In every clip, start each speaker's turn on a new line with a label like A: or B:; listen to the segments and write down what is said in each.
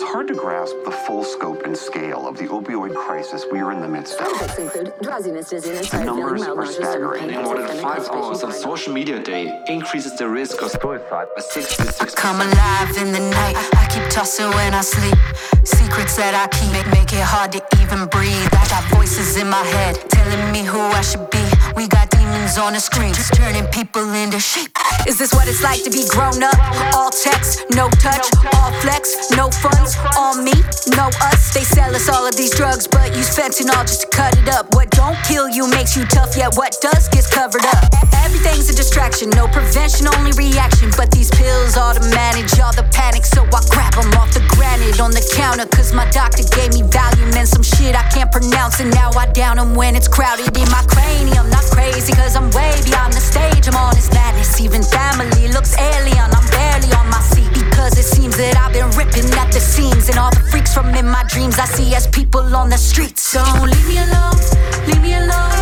A: It's hard to grasp the full scope and scale of the opioid crisis we are in the midst of.
B: Side effects include drowsiness, dizziness,
A: The
B: tired feeling,
A: numbers are staggering.
B: pain,
C: More than five hours of social media a day increases the risk of suicide by 66
D: Come alive in the night. I keep tossing when I sleep. Secrets that I keep make, make it hard to even breathe. I got voices in my head telling me who I should be. We got demons on the screen, turning people into sheep. Is this what it's like to be grown up? All text, no touch, all flex, no funds, all me, no us. They sell us all of these drugs, but use fentanyl just to cut it up. What don't kill you makes you tough, yet what does gets covered up. Everything's a distraction, no prevention, only reaction. But these pills all to manage all the panic, so I granite on the counter. Cause my doctor gave me Valium and some shit I can't pronounce. And now I down them when it's crowded in my cranium. I'm not crazy, cause I'm way beyond the stage. I'm on this madness. Even family looks alien. I'm barely on my feet because it seems that I've been ripping at the seams. And all the freaks from in my dreams I see as people on the streets. So leave me alone, leave me alone.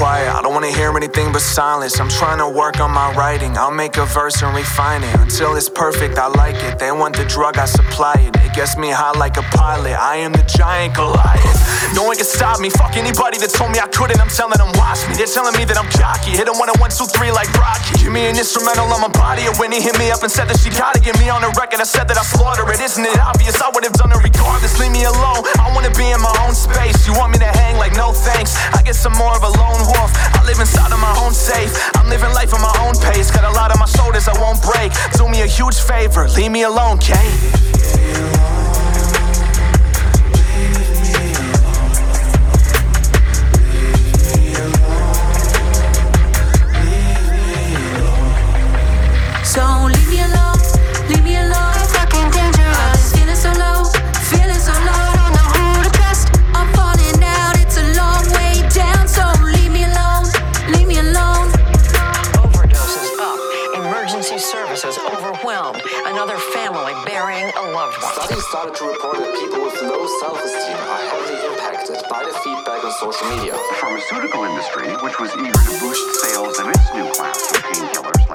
E: Quiet. I don't wanna hear anything but silence. I'm trying to work on my writing. I'll make a verse and refine it until it's perfect. I like it. They want the drug, I supply it. It gets me high like a pilot. I am the giant Goliath. No one can stop me. Fuck anybody that told me I couldn't. I'm telling them watch me. They're telling me that I'm cocky. Hit them one on one, two, three like Rocky. Give me an instrumental on my body. And when he hit me up and said that she gotta get me on the record, I said that I slaughter it. Isn't it obvious? I would have done it regardless. Leave me alone. I wanna be in my own space. You want me to hang like no thanks. I guess I'm more of a lone safe. I'm living life at my own pace. Got a lot on my shoulders I won't break. Do me a huge favor. Leave me alone, Kate.
D: and a
F: loved one.
C: Studies started to report that people with low self-esteem are heavily impacted by the feedback on social media.
A: The pharmaceutical industry, which was eager to boost sales of its new class of painkillers,